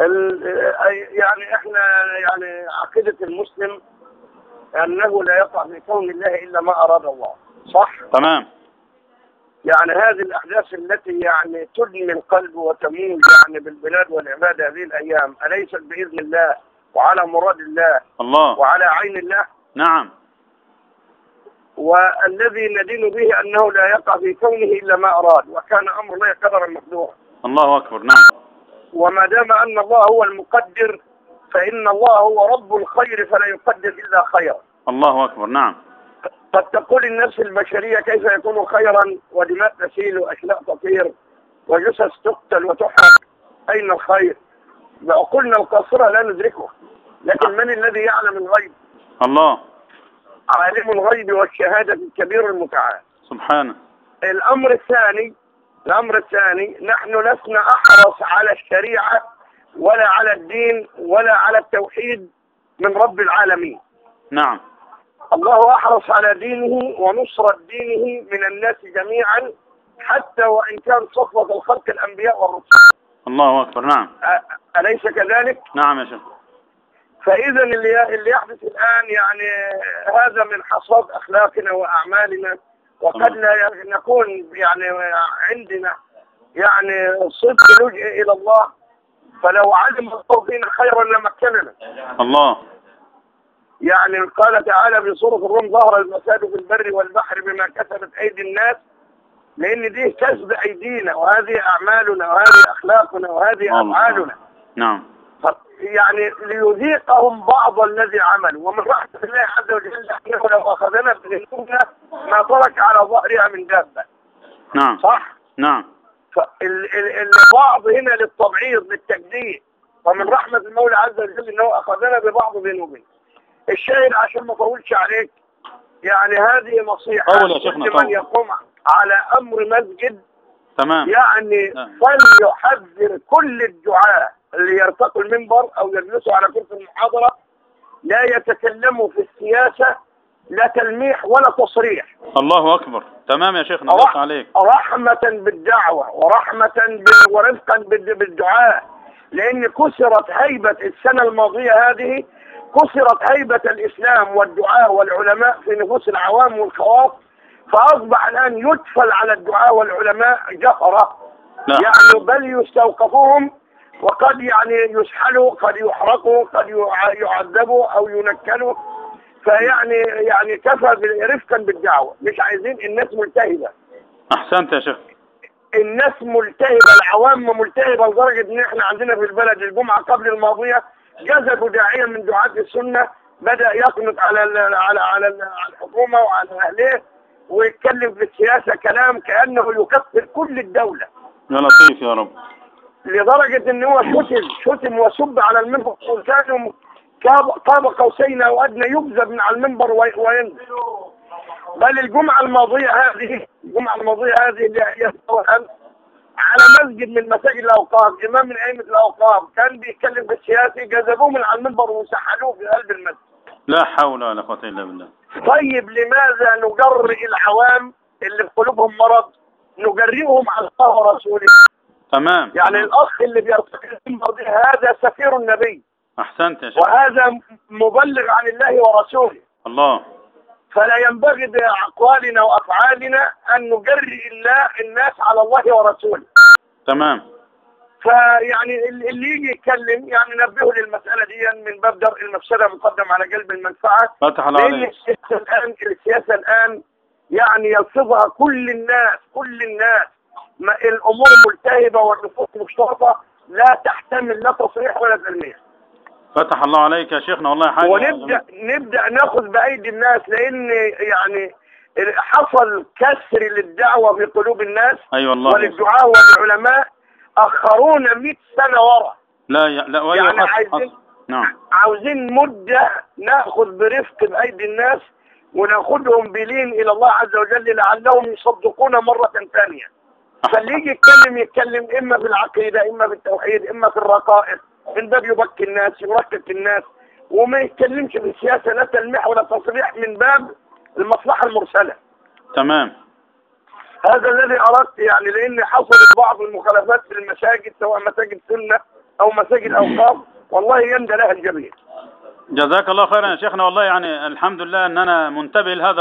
ال- يعني إحنا يعني عقيدة المسلم أنه لا يقع في كون الله إلا ما أراد الله صح؟ تمام. يعني هذه الأحداث التي يعني تدمي القلب وتموج يعني بالبلاد والعباد هذه الأيام أليست بإذن الله وعلى مراد الله الله. وعلى عين الله؟ نعم. والذي ندين به أنه لا يقع في كونه إلا ما أراد وكان أمر الله قدرا مقدورا الله أكبر. نعم. وما دام أن الله هو المقدر فإن الله هو رب الخير فلا يقدر إلا خيرا. الله أكبر نعم. قد تقول النفس البشرية كيف يكون خيرا؟ ودماء تسيل وأشلاء تطير وجثث تقتل وتحرق. أين الخير؟ بعقولنا القاصره لا ندركه لكن من الذي يعلم الغيب؟ الله. عالم الغيب والشهادة الكبير المتعال. سبحانه. الأمر الثاني الأمر الثاني نحن لسنا أحرص على الشريعة ولا على الدين ولا على التوحيد من رب العالمين. نعم. الله أحرص على دينه ونصرة دينه من الناس جميعا حتى وإن كان صفوة الخلق الأنبياء والرسل. الله أكبر. نعم. أ- أليس كذلك؟ نعم يا شيخ. فاذا اللي يحدث الآن يعني هذا من حصاد أخلاقنا وأعمالنا. وقد لا نكون يعني عندنا يعني صدق لجئ إلى الله فلو علم الله فينا خيرا لمكننا. الله. يعني قال تعالى في سورة الروم ظهر الفساد في البر والبحر بما كسبت أيدي الناس لأن دي كسب أيدينا وهذه أعمالنا وهذه أخلاقنا وهذه. أفعالنا. نعم. يعني ليذيقهم بعض الذي عملوا. ومن رحمة الله عز وجل أنه لو أخذنا بذنوبنا ما ترك على ظهرها من دابة. نعم. صح؟ نعم. فالبعض هنا للتبعيض للتجديد. ومن رحمة المولى عز وجل أنه أخذنا ببعض ذنوبنا الشاهد عشان ما أطولش عليك يعني هذه نصيحة طول يا شيخنا، كل طول. من يقوم على أمر مسجد تمام. يعني نعم. فليحذر كل الدعاة اللي يرتقوا المنبر أو يجلسوا على كرسي المحاضرة لا يتكلموا في السياسة لا تلميح ولا تصريح. الله أكبر. تمام يا شيخنا الله عليك. رحمة بالدعوة ورحمة ب- ورفقا بال- بالدعاء. لأن كسرت هيبة السنة الماضية هذه كسرت هيبة الإسلام والدعاء والعلماء في نفوس العوام والخواص فأصبح الآن يدفل على الدعاء والعلماء جهرة لا يعني بل يستوقفوهم وقد يعني يسحلوا قد يحرقوا قد يع- يعذبوا أو ينكلوا فيعني يعني كفى رفقا بالدعوة. مش عايزين الناس ملتهبة. أحسنت يا شيخ. الناس ملتهبة العوام ملتهبة لدرجة إن إحنا عندنا في البلد الجمعة قبل الماضية جذبوا داعيا من دعاة السنة بدأ يقنط على ال على على ال- على الحكومة وعلى أهليه ويتكلم في السياسة كلام كأنه يكفر كل الدولة. يا لطيف يا رب. لدرجة إن هو شتم شتم وسب على المنبر. وكانوا كاب قاب قوسين أو أدنى يجذب من على المنبر وي- وينزل. بل الجمعة الماضية هذه الجمعة الماضية هذه اللي هي على مسجد من مساجد الأوقاف إمام من أئمة الأوقاف. كان بيتكلم في السياسي جذبوه من على المنبر وسحلوه في قلب المسجد. لا حول ولا قوة إلا بالله. طيب لماذا نجرئ العوام اللي في قلوبهم مرض؟ نجرئهم على الله ورسوله. تمام. يعني تمام. الأخ اللي بيرتكب المنبر ده هذا سفير النبي. أحسنت يا شيخ. وهذا مبلغ عن الله ورسوله. الله. فلا ينبغي بأقوالنا وأفعالنا أن نجري الله الناس على الله ورسوله. تمام. فيعني اللي يجي يتكلم يعني نبهه للمسألة دي من باب درء المفسدة مقدم على جلب المنفعة. فتح الله لأن عليك السياسة الآن السياسة الآن يعني يلفظها كل الناس كل الناس. ما الأمور ملتهبة والنفوس مشترطة لا تحتمل لا تصريح ولا تلميح. فتح الله عليك يا شيخنا والله حاجة ونبدا نبدأ ناخذ بايدي الناس لأن يعني حصل كسر للدعوة في قلوب الناس. أي والله وللدعاء والعلماء اخرونا 100 سنة ورا. لا يا لا وأي يعني حصل عايزين- حصل. نعم. عاوزين مدة ناخذ برفق بايدي الناس وناخذهم بلين إلى الله عز وجل لعلهم يصدقون مرة ثانية. فاللي يجي يتكلم يتكلم إما في العقيده إما في التوحيد إما في الرقائق. من باب يبكي الناس يركك الناس. وما يتكلمش في السياسة لا تلميح ولا تصريح من باب المصلحة المرسلة. تمام. هذا الذي أردت يعني لأن حصلت بعض المخالفات في المساجد سواء مساجد سنة أو مساجد أوقاف. والله يندى لها الجميع. جزاك الله خيرا يا شيخنا. والله يعني الحمد لله ان أنا منتبه لهذا